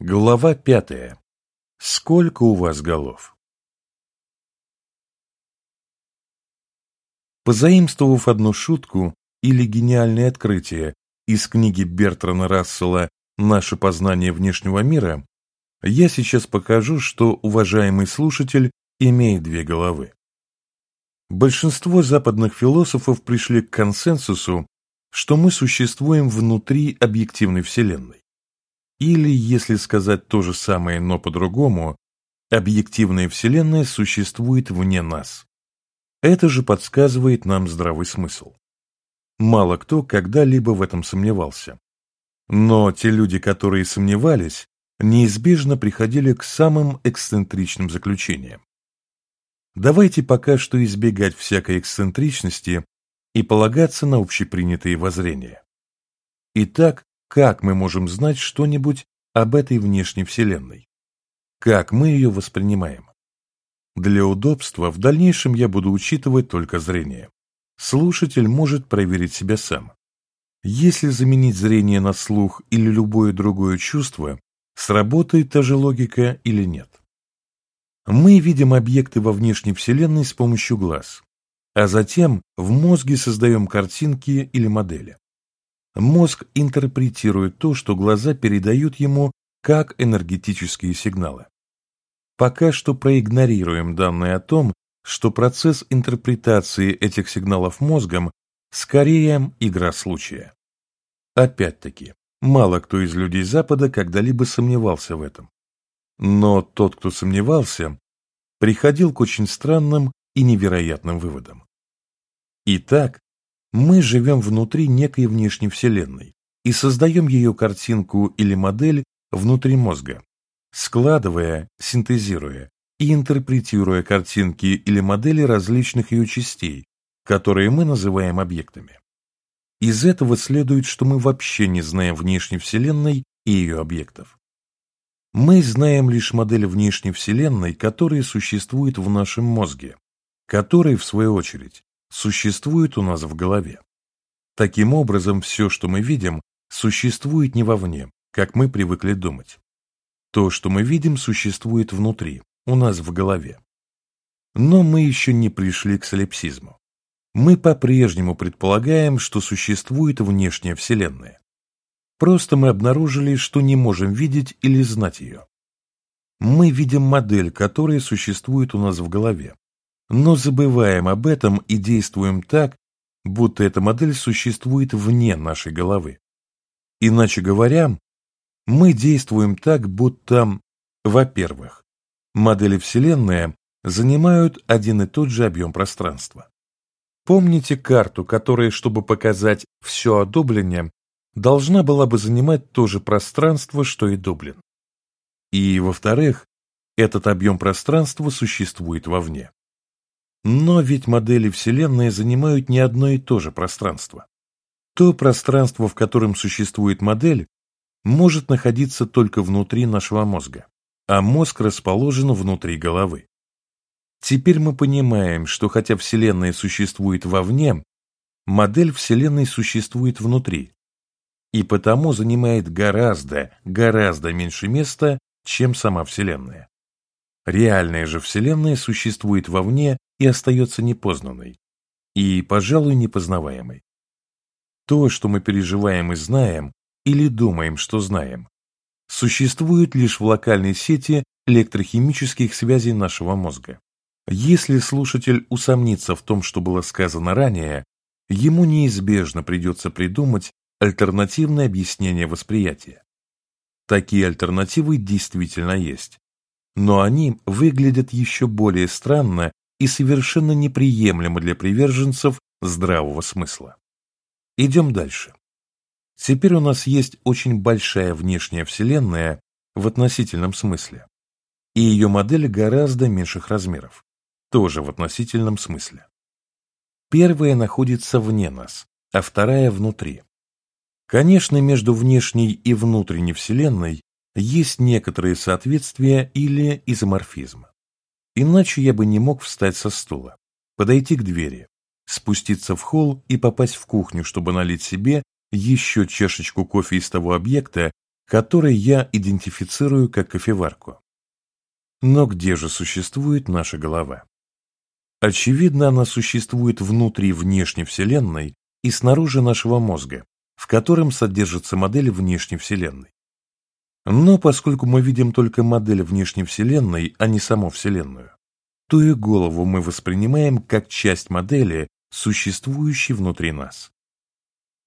Глава пятая. Сколько у вас голов? Позаимствовав одну шутку или гениальное открытие из книги Бертрана Рассела «Наше познание внешнего мира», я сейчас покажу, что уважаемый слушатель имеет две головы. Большинство западных философов пришли к консенсусу, что мы существуем внутри объективной Вселенной. Или, если сказать то же самое, но по-другому, объективная Вселенная существует вне нас. Это же подсказывает нам здравый смысл. Мало кто когда-либо в этом сомневался. Но те люди, которые сомневались, неизбежно приходили к самым эксцентричным заключениям. Давайте пока что избегать всякой эксцентричности и полагаться на общепринятые воззрения. Итак, как мы можем знать что-нибудь об этой внешней Вселенной? Как мы ее воспринимаем? Для удобства в дальнейшем я буду учитывать только зрение. Слушатель может проверить себя сам. Если заменить зрение на слух или любое другое чувство, сработает та же логика или нет. Мы видим объекты во внешней Вселенной с помощью глаз, а затем в мозге создаем картинки или модели. Мозг интерпретирует то, что глаза передают ему как энергетические сигналы. Пока что проигнорируем данные о том, что процесс интерпретации этих сигналов мозгом скорее игра случая. Опять-таки, мало кто из людей Запада когда-либо сомневался в этом. Но тот, кто сомневался, приходил к очень странным и невероятным выводам. Итак, мы живем внутри некой внешней Вселенной и создаем ее картинку или модель внутри мозга, складывая, синтезируя и интерпретируя картинки или модели различных ее частей, которые мы называем объектами. Из этого следует, что мы вообще не знаем внешней Вселенной и ее объектов. Мы знаем лишь модель внешней Вселенной, которая существует в нашем мозге, который, в свою очередь, существует у нас в голове. Таким образом, все, что мы видим, существует не вовне, как мы привыкли думать. То, что мы видим, существует внутри, у нас в голове. Но мы еще не пришли к солипсизму. Мы по-прежнему предполагаем, что существует внешняя Вселенная. Просто мы обнаружили, что не можем видеть или знать ее. Мы видим модель, которая существует у нас в голове, но забываем об этом и действуем так, будто эта модель существует вне нашей головы. Иначе говоря, мы действуем так, будто, во-первых, модели Вселенная занимают один и тот же объем пространства. Помните карту, которая, чтобы показать все о Дублине, должна была бы занимать то же пространство, что и Дублин. И, во-вторых, этот объем пространства существует вовне. Но ведь модели Вселенной занимают не одно и то же пространство. То пространство, в котором существует модель, может находиться только внутри нашего мозга, а мозг расположен внутри головы. Теперь мы понимаем, что хотя Вселенная существует вовне, модель Вселенной существует внутри, и потому занимает гораздо, гораздо меньше места, чем сама Вселенная. Реальная же Вселенная существует вовне и остается непознанной, и, пожалуй, непознаваемой. То, что мы переживаем и знаем, или думаем, что знаем, существует лишь в локальной сети электрохимических связей нашего мозга. Если слушатель усомнится в том, что было сказано ранее, ему неизбежно придется придумать альтернативное объяснение восприятия. Такие альтернативы действительно есть, но они выглядят еще более странно и совершенно неприемлемо для приверженцев здравого смысла. Идем дальше. Теперь у нас есть очень большая внешняя Вселенная в относительном смысле, и ее модель гораздо меньших размеров, тоже в относительном смысле. Первая находится вне нас, а вторая внутри. Конечно, между внешней и внутренней Вселенной есть некоторые соответствия или изоморфизм. Иначе я бы не мог встать со стула, подойти к двери, спуститься в холл и попасть в кухню, чтобы налить себе еще чашечку кофе из того объекта, который я идентифицирую как кофеварку. Но где же существует наша голова? Очевидно, она существует внутри внешней Вселенной и снаружи нашего мозга, в котором содержится модель внешней Вселенной. Но поскольку мы видим только модель внешней Вселенной, а не саму Вселенную, то и голову мы воспринимаем как часть модели, существующей внутри нас.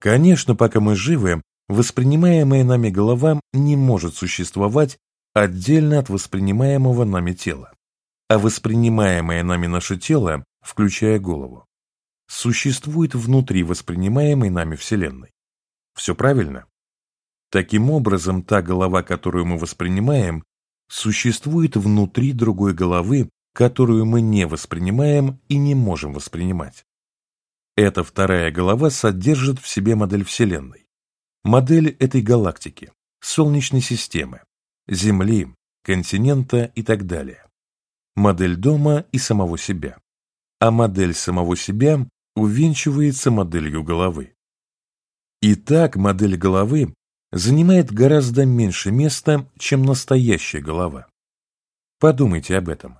Конечно, пока мы живы, воспринимаемая нами голова не может существовать отдельно от воспринимаемого нами тела, а воспринимаемое нами наше тело, включая голову, существует внутри воспринимаемой нами Вселенной. Все правильно? Таким образом, та голова, которую мы воспринимаем, существует внутри другой головы, которую мы не воспринимаем и не можем воспринимать. Эта вторая голова содержит в себе модель Вселенной, модель этой галактики, Солнечной системы, Земли, континента и так далее, модель дома и самого себя. А модель самого себя увенчивается моделью головы. Итак, модель головы занимает гораздо меньше места, чем настоящая голова. Подумайте об этом.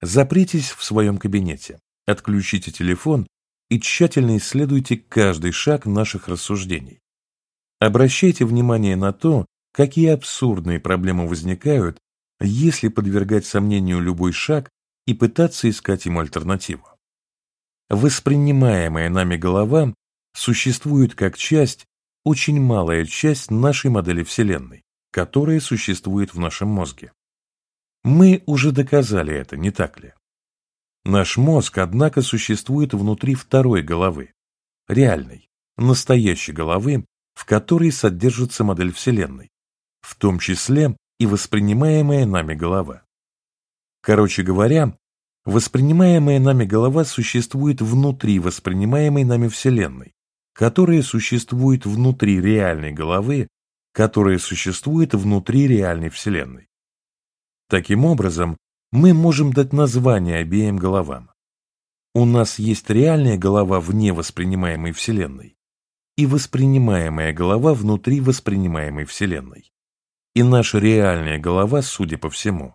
Запритесь в своем кабинете, отключите телефон и тщательно исследуйте каждый шаг наших рассуждений. Обращайте внимание на то, какие абсурдные проблемы возникают, если подвергать сомнению любой шаг и пытаться искать ему альтернативу. Воспринимаемая нами голова существует как часть очень малая часть нашей модели Вселенной, которая существует в нашем мозге. Мы уже доказали это, не так ли? Наш мозг, однако, существует внутри второй головы, реальной, настоящей головы, в которой содержится модель Вселенной, в том числе и воспринимаемая нами голова. Короче говоря, воспринимаемая нами голова существует внутри воспринимаемой нами Вселенной, которое существует внутри реальной головы, которая существует внутри реальной Вселенной. Таким образом, мы можем дать название обеим головам. У нас есть реальная голова вне воспринимаемой Вселенной и воспринимаемая голова внутри воспринимаемой Вселенной. И наша реальная голова, судя по всему,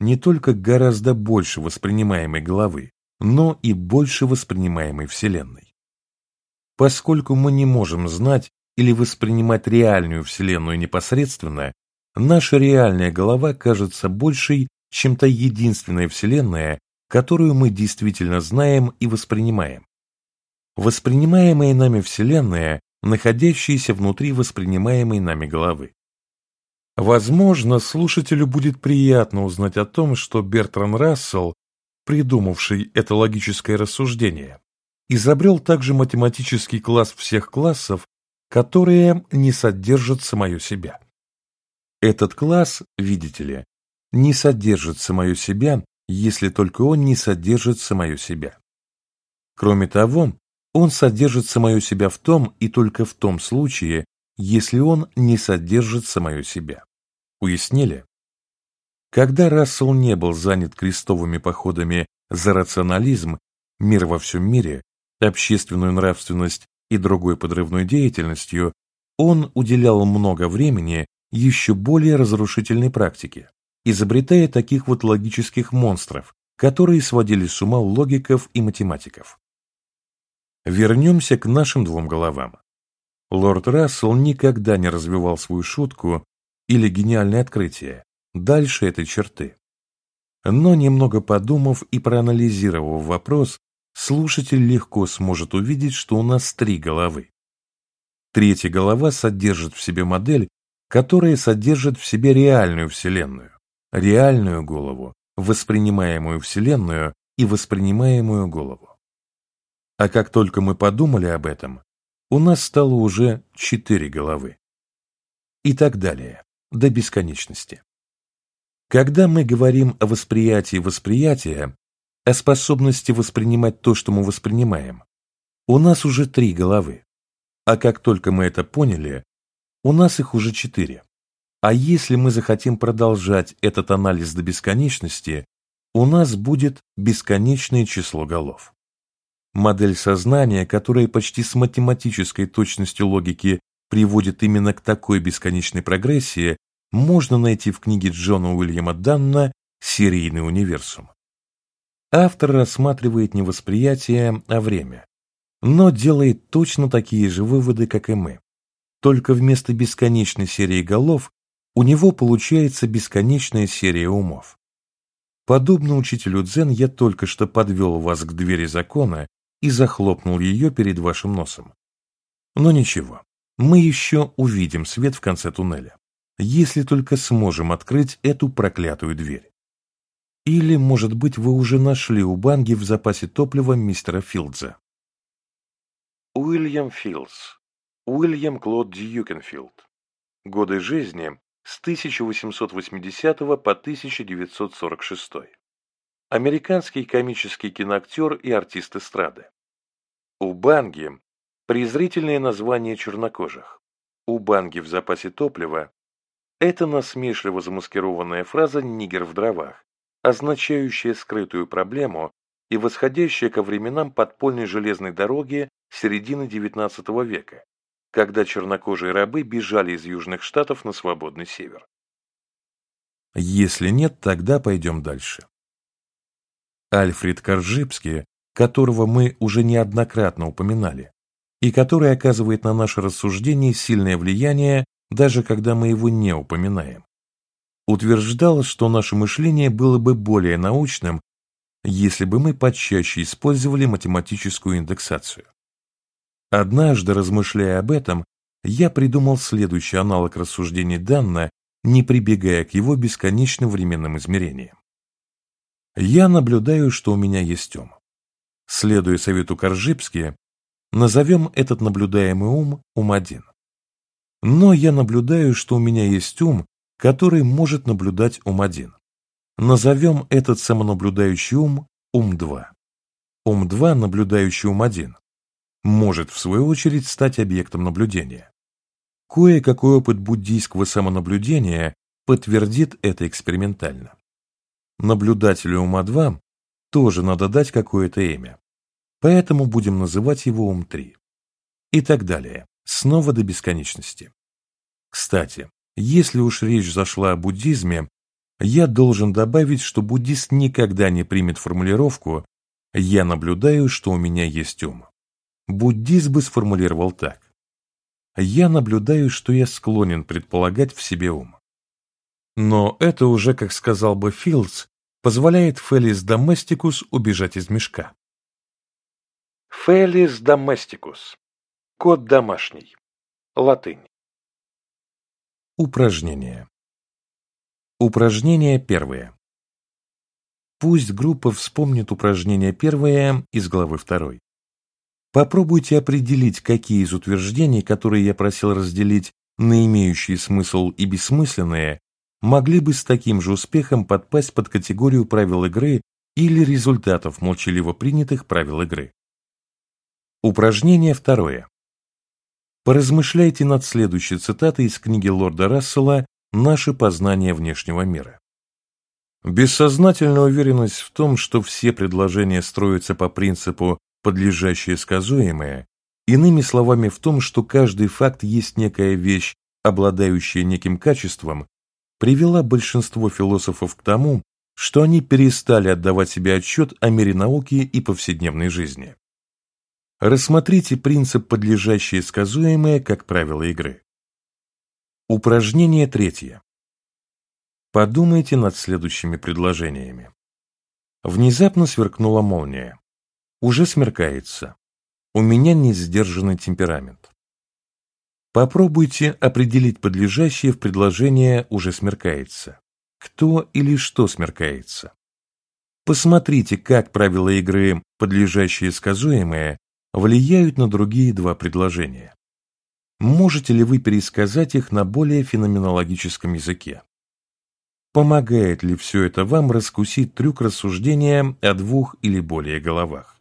не только гораздо больше воспринимаемой головы, но и больше воспринимаемой Вселенной. Поскольку мы не можем знать или воспринимать реальную Вселенную непосредственно, наша реальная голова кажется большей, чем та единственная Вселенная, которую мы действительно знаем и воспринимаем. Воспринимаемая нами Вселенная, находящаяся внутри воспринимаемой нами головы. Возможно, слушателю будет приятно узнать о том, что Бертран Рассел, придумавший это логическое рассуждение, изобрел также математический класс всех классов, которые не содержат самое себя. Этот класс, видите ли, не содержит самое себя, если только он не содержит самое себя. Кроме того, он содержит самое себя в том и только в том случае, если он не содержит самое себя. Уяснили? Когда Рассел не был занят крестовыми походами за рационализм, мир во всем мире, общественную нравственность и другой подрывной деятельностью, он уделял много времени еще более разрушительной практике, изобретая таких вот логических монстров, которые сводили с ума логиков и математиков. Вернемся к нашим двум головам. Лорд Рассел никогда не развивал свою шутку или гениальное открытие дальше этой черты. Но немного подумав и проанализировав вопрос, слушатель легко сможет увидеть, что у нас три головы. Третья голова содержит в себе модель, которая содержит в себе реальную Вселенную, реальную голову, воспринимаемую Вселенную и воспринимаемую голову. А как только мы подумали об этом, у нас стало уже четыре головы. И так далее, до бесконечности. Когда мы говорим о восприятии восприятия, о способности воспринимать то, что мы воспринимаем. У нас уже три головы. А как только мы это поняли, у нас их уже четыре. А если мы захотим продолжать этот анализ до бесконечности, у нас будет бесконечное число голов. Модель сознания, которая почти с математической точностью логики приводит именно к такой бесконечной прогрессии, можно найти в книге Джона Уильяма Данна «Серийный универсум». Автор рассматривает не восприятие, а время, но делает точно такие же выводы, как и мы. Только вместо бесконечной серии голов у него получается бесконечная серия умов. Подобно учителю Дзен, я только что подвел вас к двери закона и захлопнул ее перед вашим носом. Но ничего, мы еще увидим свет в конце туннеля, если только сможем открыть эту проклятую дверь. Или, может быть, вы уже нашли у Банги в запасе топлива мистера Филдза. Уильям Филдс. Уильям Клод Дьюкенфилд. Годы жизни с 1880 по 1946. Американский комический киноактер и артист эстрады. Убанги — презрительное название чернокожих. Убанги в запасе топлива это насмешливо замаскированная фраза «ниггер в дровах», означающая скрытую проблему и восходящая ко временам подпольной железной дороги середины XIX века, когда чернокожие рабы бежали из Южных Штатов на свободный север. Если нет, тогда пойдем дальше. Альфред Коржибский, которого мы уже неоднократно упоминали, и который оказывает на наше рассуждение сильное влияние, даже когда мы его не упоминаем, утверждал, что наше мышление было бы более научным, если бы мы почаще использовали математическую индексацию. Однажды, размышляя об этом, я придумал следующий аналог рассуждений Данна, не прибегая к его бесконечным временным измерениям. Я наблюдаю, что у меня есть ум. Следуя совету Коржибски, назовем этот наблюдаемый ум ум-1. Но я наблюдаю, что у меня есть ум, который может наблюдать ум-1. Назовем этот самонаблюдающий ум ум-2. Ум-2, наблюдающий ум-1, может, в свою очередь, стать объектом наблюдения. Кое-какой опыт буддийского самонаблюдения подтвердит это экспериментально. Наблюдателю ума-2 тоже надо дать какое-то имя, поэтому будем называть его ум-3. И так далее, снова до бесконечности. Кстати, если уж речь зашла о буддизме, я должен добавить, что буддист никогда не примет формулировку «я наблюдаю, что у меня есть ум». Буддизм бы сформулировал так. Я наблюдаю, что я склонен предполагать в себе ум. Но это уже, как сказал бы Филдс, позволяет Фелис Доместикус убежать из мешка. Фелис Доместикус. Кот домашний. Латынь. Упражнение. Упражнение первое. Пусть группа вспомнит упражнение первое из главы второй. Попробуйте определить, какие из утверждений, которые я просил разделить на имеющие смысл и бессмысленные, могли бы с таким же успехом подпасть под категорию правил игры или результатов молчаливо принятых правил игры. Упражнение второе. Поразмышляйте над следующей цитатой из книги лорда Рассела «Наше познание внешнего мира». Бессознательная уверенность в том, что все предложения строятся по принципу подлежащее сказуемое, иными словами в том, что каждый факт есть некая вещь, обладающая неким качеством, привела большинство философов к тому, что они перестали отдавать себе отчет о мире науки и повседневной жизни. Рассмотрите принцип подлежащее сказуемое как правило игры. Упражнение третье. Подумайте над следующими предложениями. Внезапно сверкнула молния. Уже смеркается. У меня несдержанный темперамент. Попробуйте определить подлежащее в предложение «уже смеркается». Кто или что смеркается? Посмотрите, как правила игры «подлежащее сказуемое» влияют на другие два предложения. Можете ли вы пересказать их на более феноменологическом языке? Помогает ли все это вам раскусить трюк рассуждения о двух или более головах?